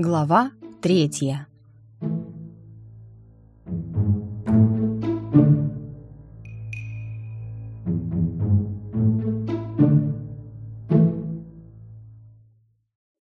Глава третья.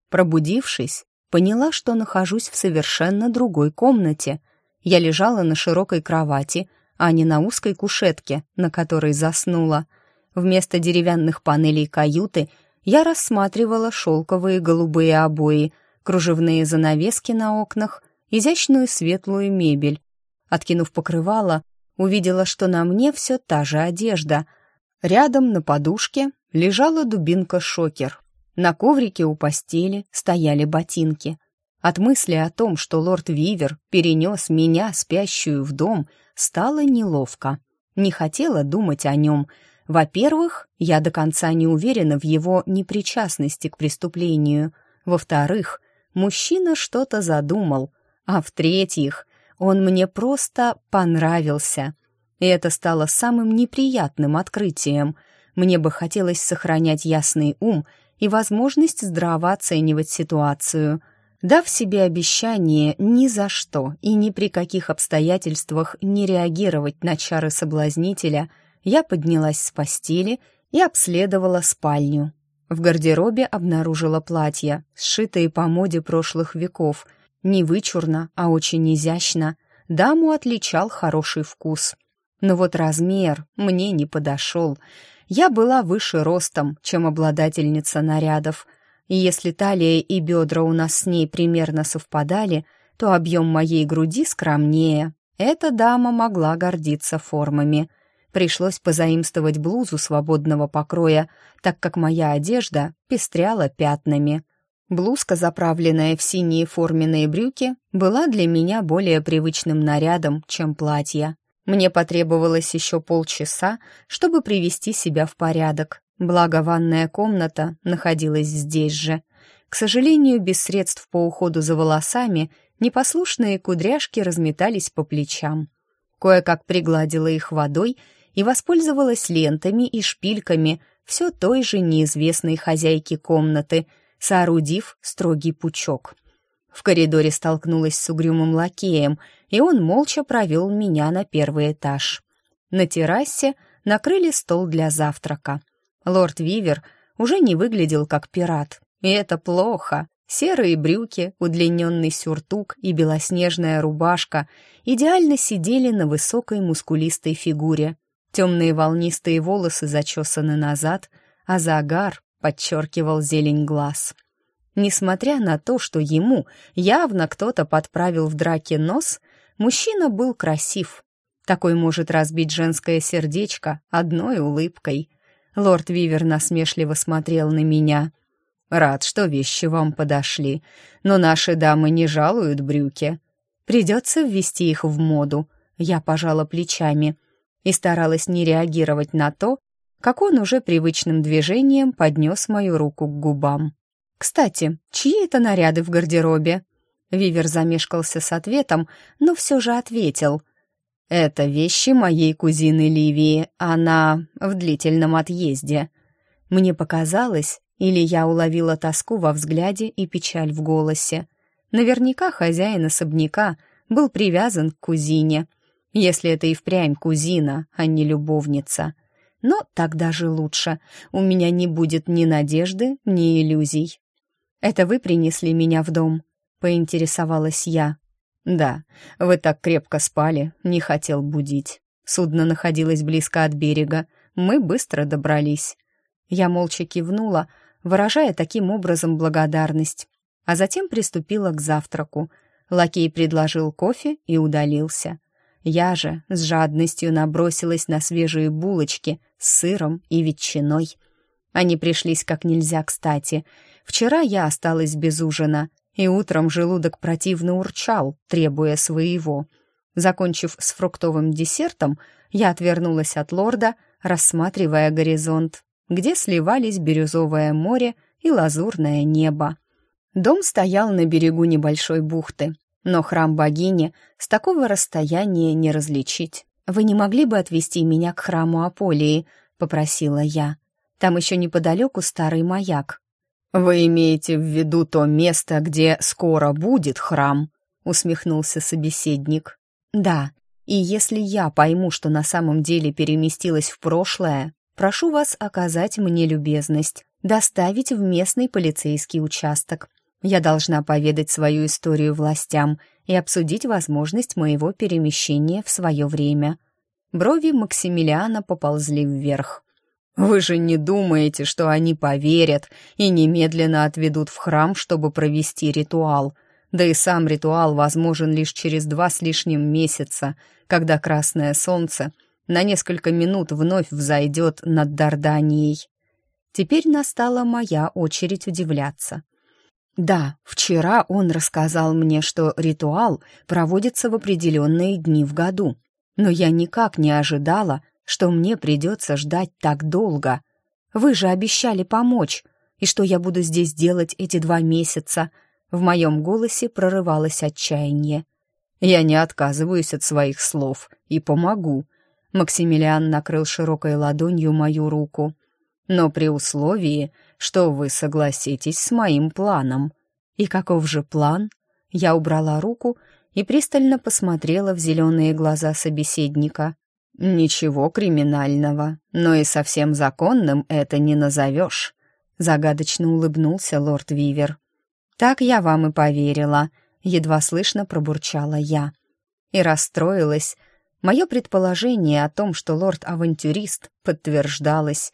Пробудившись, поняла, что нахожусь в совершенно другой комнате. Я лежала на широкой кровати, а не на узкой кушетке, на которой заснула. Вместо деревянных панелей каюты я рассматривала шелковые голубые обои, кружевные занавески на окнах, изящную светлую мебель. Откинув покрывало, увидела, что на мне все та же одежда. Рядом на подушке лежала дубинка-шокер. На коврике у постели стояли ботинки. От мысли о том, что лорд Вивер перенес меня, спящую в дом, стало неловко. Не хотела думать о нем. Во-первых, я до конца не уверена в его непричастности к преступлению. Во-вторых, мужчина что-то задумал. А в-третьих, он мне просто понравился. И это стало самым неприятным открытием. Мне бы хотелось сохранять ясный ум — и возможность здраво оценивать ситуацию, дав себе обещание ни за что и ни при каких обстоятельствах не реагировать на чары соблазнителя, я поднялась с постели и обследовала спальню. В гардеробе обнаружила платья, сшитые по моде прошлых веков, не вычурно, а очень изящно. Даму отличал хороший вкус. Но вот размер мне не подошел — я была выше ростом, чем обладательница нарядов, и если талия и бедра у нас с ней примерно совпадали, то объем моей груди скромнее. Эта дама могла гордиться формами. Пришлось позаимствовать блузу свободного покроя, так как моя одежда пестряла пятнами. Блузка, заправленная в синие форменные брюки, была для меня более привычным нарядом, чем платье. Мне потребовалось еще полчаса, чтобы привести себя в порядок, благо ванная комната находилась здесь же. К сожалению, без средств по уходу за волосами непослушные кудряшки разметались по плечам. Кое-как пригладила их водой и воспользовалась лентами и шпильками все той же неизвестной хозяйки комнаты, соорудив строгий пучок — в коридоре столкнулась с угрюмым лакеем, и он молча провел меня на первый этаж. На террасе накрыли стол для завтрака. Лорд Вивер уже не выглядел как пират, и это плохо. Серые брюки, удлиненный сюртук и белоснежная рубашка идеально сидели на высокой мускулистой фигуре. Темные волнистые волосы зачесаны назад, а загар подчеркивал зелень глаз. Несмотря на то, что ему явно кто-то подправил в драке нос, мужчина был красив. Такой может разбить женское сердечко одной улыбкой. Лорд Вивер насмешливо смотрел на меня. «Рад, что вещи вам подошли, но наши дамы не жалуют брюки. Придется ввести их в моду». Я пожала плечами и старалась не реагировать на то, как он уже привычным движением поднес мою руку к губам. «Кстати, чьи это наряды в гардеробе?» Вивер замешкался с ответом, но все же ответил. «Это вещи моей кузины Ливии, она в длительном отъезде». Мне показалось, или я уловила тоску во взгляде и печаль в голосе. Наверняка хозяин особняка был привязан к кузине, если это и впрямь кузина, а не любовница. Но так даже лучше, у меня не будет ни надежды, ни иллюзий. «Это вы принесли меня в дом?» — поинтересовалась я. «Да, вы так крепко спали, не хотел будить. Судно находилось близко от берега, мы быстро добрались». Я молча кивнула, выражая таким образом благодарность, а затем приступила к завтраку. Лакей предложил кофе и удалился. Я же с жадностью набросилась на свежие булочки с сыром и ветчиной. Они пришлись как нельзя кстати — Вчера я осталась без ужина, и утром желудок противно урчал, требуя своего. Закончив с фруктовым десертом, я отвернулась от лорда, рассматривая горизонт, где сливались бирюзовое море и лазурное небо. Дом стоял на берегу небольшой бухты, но храм богини с такого расстояния не различить. «Вы не могли бы отвезти меня к храму Аполии?» — попросила я. «Там еще неподалеку старый маяк». «Вы имеете в виду то место, где скоро будет храм?» — усмехнулся собеседник. «Да, и если я пойму, что на самом деле переместилась в прошлое, прошу вас оказать мне любезность, доставить в местный полицейский участок. Я должна поведать свою историю властям и обсудить возможность моего перемещения в свое время». Брови Максимилиана поползли вверх. «Вы же не думаете, что они поверят и немедленно отведут в храм, чтобы провести ритуал? Да и сам ритуал возможен лишь через два с лишним месяца, когда красное солнце на несколько минут вновь взойдет над Дарданией. Теперь настала моя очередь удивляться. Да, вчера он рассказал мне, что ритуал проводится в определенные дни в году, но я никак не ожидала, что мне придется ждать так долго. Вы же обещали помочь, и что я буду здесь делать эти два месяца?» В моем голосе прорывалось отчаяние. «Я не отказываюсь от своих слов и помогу». Максимилиан накрыл широкой ладонью мою руку. «Но при условии, что вы согласитесь с моим планом». «И каков же план?» Я убрала руку и пристально посмотрела в зеленые глаза собеседника. «Ничего криминального, но и совсем законным это не назовешь», — загадочно улыбнулся лорд Вивер. «Так я вам и поверила», — едва слышно пробурчала я. И расстроилась. Мое предположение о том, что лорд-авантюрист, подтверждалось.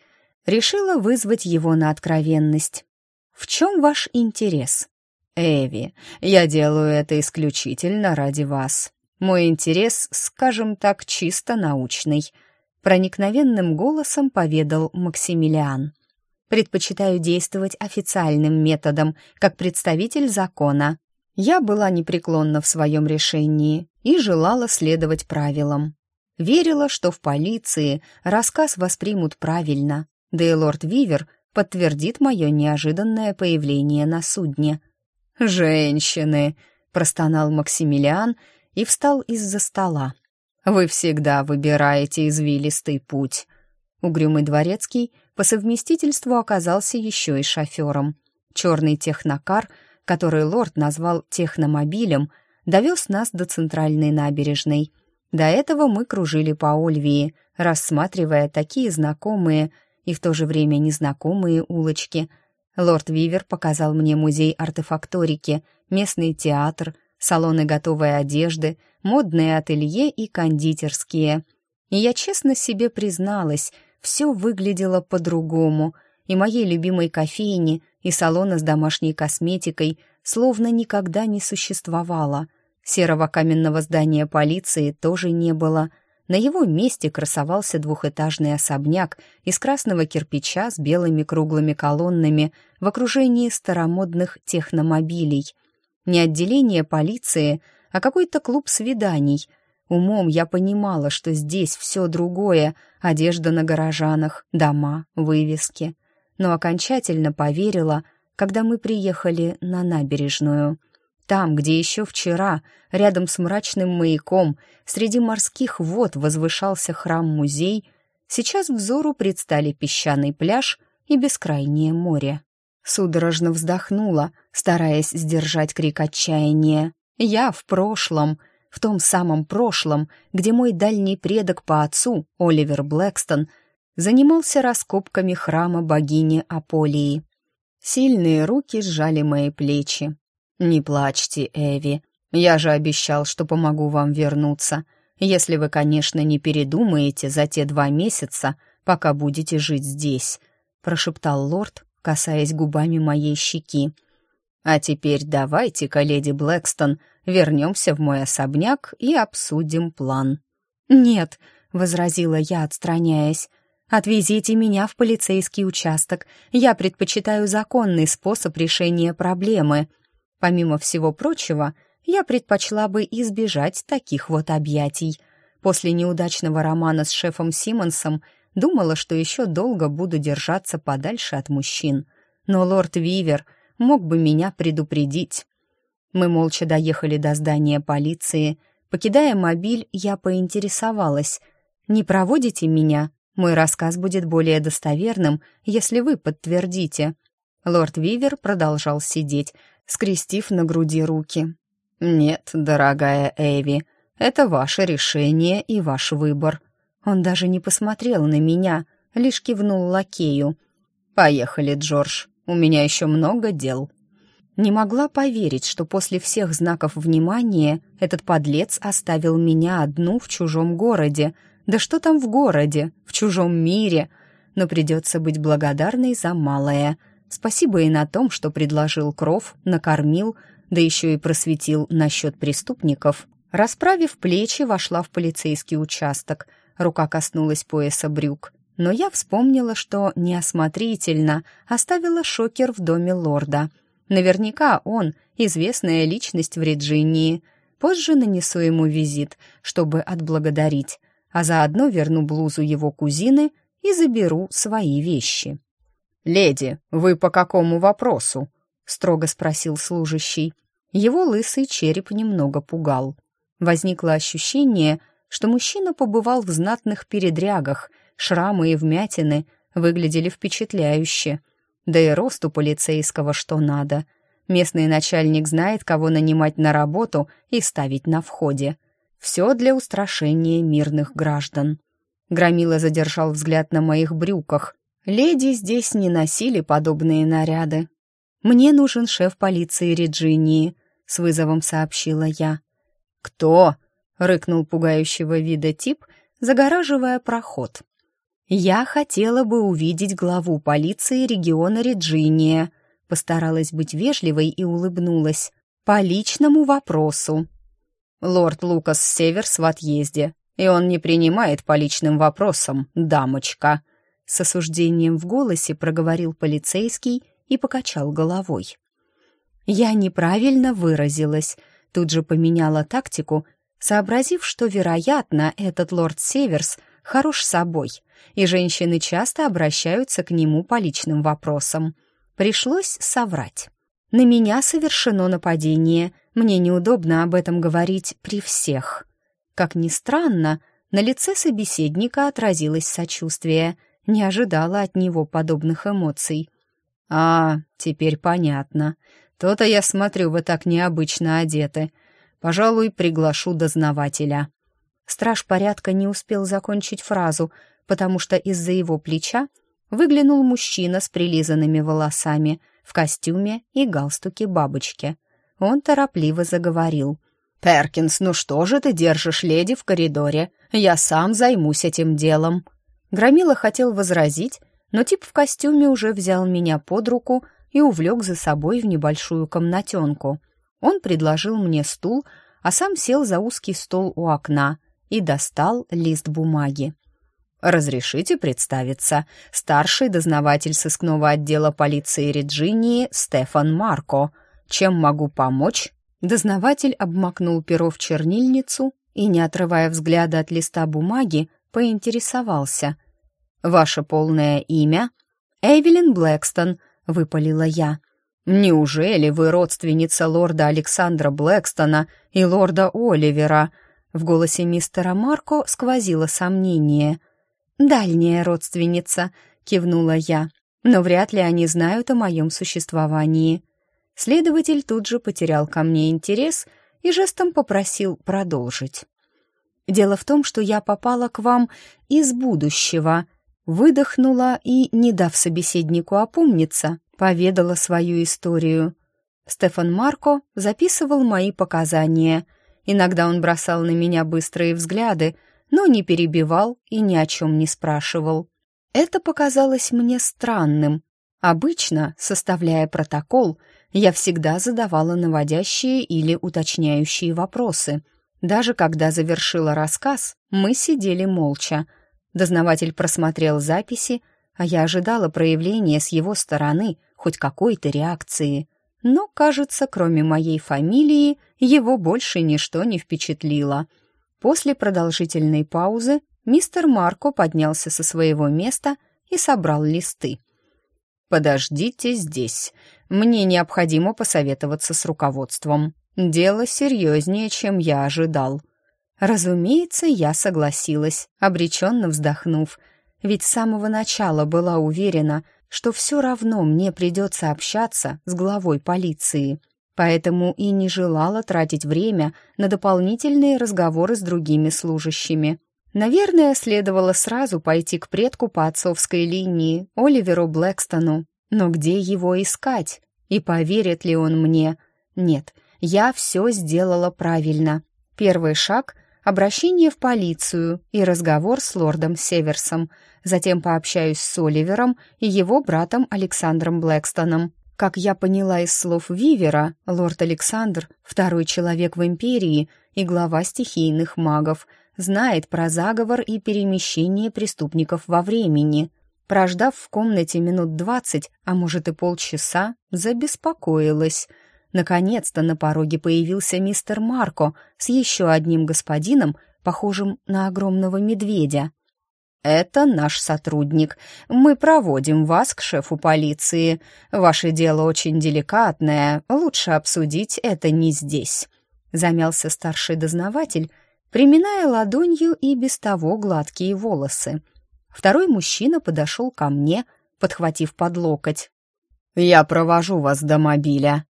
Решила вызвать его на откровенность. «В чем ваш интерес?» «Эви, я делаю это исключительно ради вас», мой интерес, скажем так, чисто научный», — проникновенным голосом поведал Максимилиан. «Предпочитаю действовать официальным методом, как представитель закона. Я была непреклонна в своем решении и желала следовать правилам. Верила, что в полиции рассказ воспримут правильно, да и лорд Вивер подтвердит мое неожиданное появление на судне». «Женщины!» — простонал Максимилиан и встал из-за стола. «Вы всегда выбираете извилистый путь». Угрюмый дворецкий по совместительству оказался еще и шофером. Черный технокар, который лорд назвал техномобилем, довез нас до центральной набережной. До этого мы кружили по Ольвии, рассматривая такие знакомые и в то же время незнакомые улочки. Лорд Вивер показал мне музей артефакторики, местный театр — салоны готовой одежды, модные ателье и кондитерские. И я честно себе призналась, все выглядело по-другому, и моей любимой кофейни, и салона с домашней косметикой словно никогда не существовало. Серого каменного здания полиции тоже не было. На его месте красовался двухэтажный особняк из красного кирпича с белыми круглыми колоннами в окружении старомодных техномобилей — не отделение полиции, а какой-то клуб свиданий. Умом я понимала, что здесь все другое — одежда на горожанах, дома, вывески. Но окончательно поверила, когда мы приехали на набережную. Там, где еще вчера, рядом с мрачным маяком, среди морских вод возвышался храм-музей, сейчас взору предстали песчаный пляж и бескрайнее море. Судорожно вздохнула, стараясь сдержать крик отчаяния. «Я в прошлом, в том самом прошлом, где мой дальний предок по отцу, Оливер Блэкстон, занимался раскопками храма богини Аполии. Сильные руки сжали мои плечи. «Не плачьте, Эви. Я же обещал, что помогу вам вернуться, если вы, конечно, не передумаете за те два месяца, пока будете жить здесь», — прошептал лорд, касаясь губами моей щеки. «А теперь давайте-ка, леди Блэкстон, вернемся в мой особняк и обсудим план». «Нет», — возразила я, отстраняясь, «отвезите меня в полицейский участок. Я предпочитаю законный способ решения проблемы. Помимо всего прочего, я предпочла бы избежать таких вот объятий. После неудачного романа с шефом Симмонсом Думала, что еще долго буду держаться подальше от мужчин. Но лорд Вивер мог бы меня предупредить. Мы молча доехали до здания полиции. Покидая мобиль, я поинтересовалась. «Не проводите меня? Мой рассказ будет более достоверным, если вы подтвердите». Лорд Вивер продолжал сидеть, скрестив на груди руки. «Нет, дорогая Эви, это ваше решение и ваш выбор». Он даже не посмотрел на меня, лишь кивнул лакею. «Поехали, Джордж, у меня еще много дел». Не могла поверить, что после всех знаков внимания этот подлец оставил меня одну в чужом городе. Да что там в городе, в чужом мире? Но придется быть благодарной за малое. Спасибо и на том, что предложил кров, накормил, да еще и просветил насчет преступников. Расправив плечи, вошла в полицейский участок. Рука коснулась пояса брюк. Но я вспомнила, что неосмотрительно оставила шокер в доме лорда — Наверняка он — известная личность в Реджинии. Позже нанесу ему визит, чтобы отблагодарить, а заодно верну блузу его кузины и заберу свои вещи. «Леди, вы по какому вопросу?» — строго спросил служащий. Его лысый череп немного пугал. Возникло ощущение, что мужчина побывал в знатных передрягах, шрамы и вмятины выглядели впечатляюще — да и росту полицейского что надо. Местный начальник знает, кого нанимать на работу и ставить на входе. Все для устрашения мирных граждан. Громила задержал взгляд на моих брюках. Леди здесь не носили подобные наряды. «Мне нужен шеф полиции Реджинии», — с вызовом сообщила я. «Кто?» — рыкнул пугающего вида тип, загораживая проход. «Я хотела бы увидеть главу полиции региона Реджиния», постаралась быть вежливой и улыбнулась. «По личному вопросу». «Лорд Лукас Северс в отъезде, и он не принимает по личным вопросам, дамочка», с осуждением в голосе проговорил полицейский и покачал головой. Я неправильно выразилась, тут же поменяла тактику, сообразив, что, вероятно, этот лорд Северс хорош собой — и женщины часто обращаются к нему по личным вопросам. Пришлось соврать. На меня совершено нападение, мне неудобно об этом говорить при всех. Как ни странно, на лице собеседника отразилось сочувствие, не ожидала от него подобных эмоций. «А, теперь понятно. То-то я смотрю, вы так необычно одеты. Пожалуй, приглашу дознавателя». Страж порядка не успел закончить фразу, потому что из-за его плеча выглянул мужчина с прилизанными волосами в костюме и галстуке бабочки. Он торопливо заговорил. «Перкинс, ну что же ты держишь леди в коридоре? Я сам займусь этим делом». Громила хотел возразить, но тип в костюме уже взял меня под руку и увлек за собой в небольшую комнатенку. Он предложил мне стул, а сам сел за узкий стол у окна и достал лист бумаги. «Разрешите представиться. Старший дознаватель сыскного отдела полиции Реджинии Стефан Марко. Чем могу помочь?» Дознаватель обмакнул перо в чернильницу и, не отрывая взгляда от листа бумаги, поинтересовался. «Ваше полное имя?» «Эвелин Блэкстон», — выпалила я. «Неужели вы родственница лорда Александра Блэкстона и лорда Оливера?» В голосе мистера Марко сквозило сомнение — «Дальняя родственница», — кивнула я, «но вряд ли они знают о моем существовании». Следователь тут же потерял ко мне интерес и жестом попросил продолжить. «Дело в том, что я попала к вам из будущего», выдохнула и, не дав собеседнику опомниться, поведала свою историю. Стефан Марко записывал мои показания. Иногда он бросал на меня быстрые взгляды, но не перебивал и ни о чем не спрашивал. Это показалось мне странным. Обычно, составляя протокол, я всегда задавала наводящие или уточняющие вопросы. Даже когда завершила рассказ, мы сидели молча. Дознаватель просмотрел записи, а я ожидала проявления с его стороны хоть какой-то реакции. Но, кажется, кроме моей фамилии, его больше ничто не впечатлило — После продолжительной паузы мистер Марко поднялся со своего места и собрал листы. «Подождите здесь. Мне необходимо посоветоваться с руководством. Дело серьезнее, чем я ожидал». Разумеется, я согласилась, обреченно вздохнув, ведь с самого начала была уверена, что все равно мне придется общаться с главой полиции, поэтому и не желала тратить время на дополнительные разговоры с другими служащими. Наверное, следовало сразу пойти к предку по отцовской линии, Оливеру Блэкстону. Но где его искать? И поверит ли он мне? Нет, я все сделала правильно. Первый шаг — обращение в полицию и разговор с лордом Северсом. Затем пообщаюсь с Оливером и его братом Александром Блэкстоном. Как я поняла из слов Вивера, лорд Александр — второй человек в империи и глава стихийных магов — знает про заговор и перемещение преступников во времени. Прождав в комнате минут двадцать, а может и полчаса, забеспокоилась. Наконец-то на пороге появился мистер Марко с еще одним господином, похожим на огромного медведя. «Это наш сотрудник. Мы проводим вас к шефу полиции. Ваше дело очень деликатное, лучше обсудить это не здесь», — замялся старший дознаватель, приминая ладонью и без того гладкие волосы. Второй мужчина подошел ко мне, подхватив под локоть. «Я провожу вас до мобиля».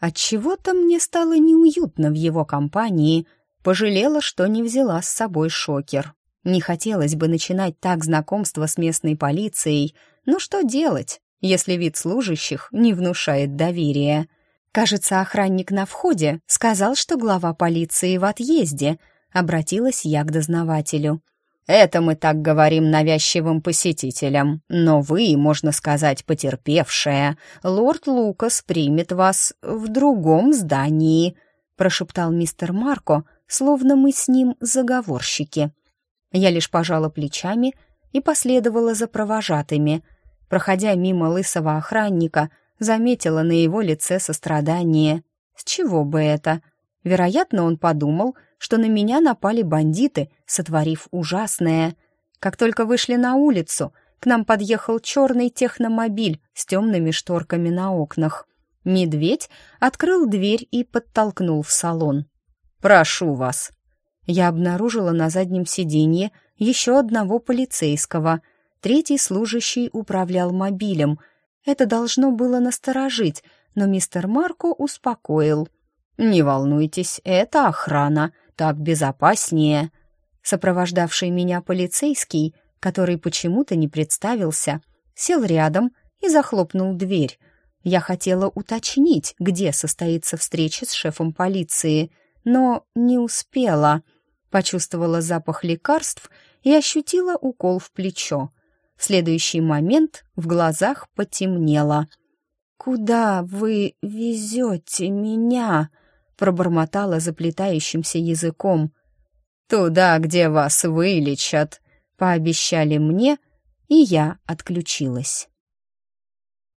Отчего-то мне стало неуютно в его компании, пожалела, что не взяла с собой шокер. Не хотелось бы начинать так знакомство с местной полицией, но что делать, если вид служащих не внушает доверия? Кажется, охранник на входе сказал, что глава полиции в отъезде — обратилась я к дознавателю. «Это мы так говорим навязчивым посетителям, но вы, можно сказать, потерпевшая. Лорд Лукас примет вас в другом здании», прошептал мистер Марко, словно мы с ним заговорщики. Я лишь пожала плечами и последовала за провожатыми. Проходя мимо лысого охранника, заметила на его лице сострадание. С чего бы это? Вероятно, он подумал, что на меня напали бандиты, сотворив ужасное. Как только вышли на улицу, к нам подъехал черный техномобиль с темными шторками на окнах. Медведь открыл дверь и подтолкнул в салон. «Прошу вас». Я обнаружила на заднем сиденье еще одного полицейского. Третий служащий управлял мобилем. Это должно было насторожить, но мистер Марко успокоил. «Не волнуйтесь, это охрана так безопаснее». Сопровождавший меня полицейский, который почему-то не представился, сел рядом и захлопнул дверь. Я хотела уточнить, где состоится встреча с шефом полиции, но не успела. Почувствовала запах лекарств и ощутила укол в плечо. В следующий момент в глазах потемнело. «Куда вы везете меня?» Пробормотала заплетающимся языком. «Туда, где вас вылечат», — пообещали мне, и я отключилась.